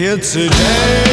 It's a day